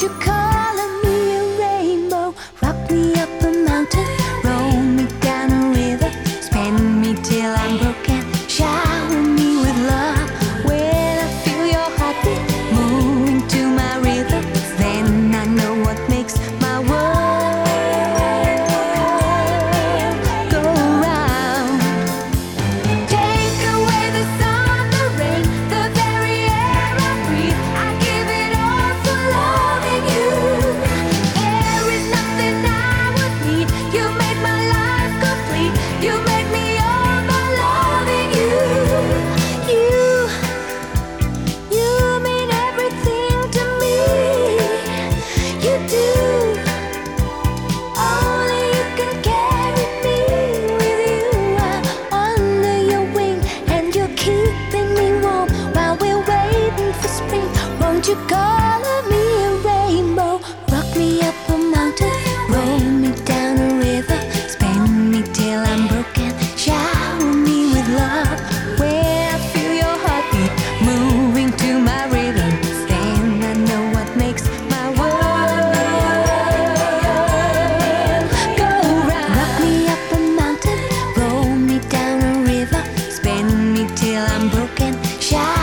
You color Don't you color me a rainbow? Rock me up a mountain, roll me down a river, spin me till I'm broken, shower me with love. Where I feel your heartbeat moving to my rhythm, then I know what makes my world go round. Rock me up a mountain, roll me down a river, spin me till I'm broken, shower.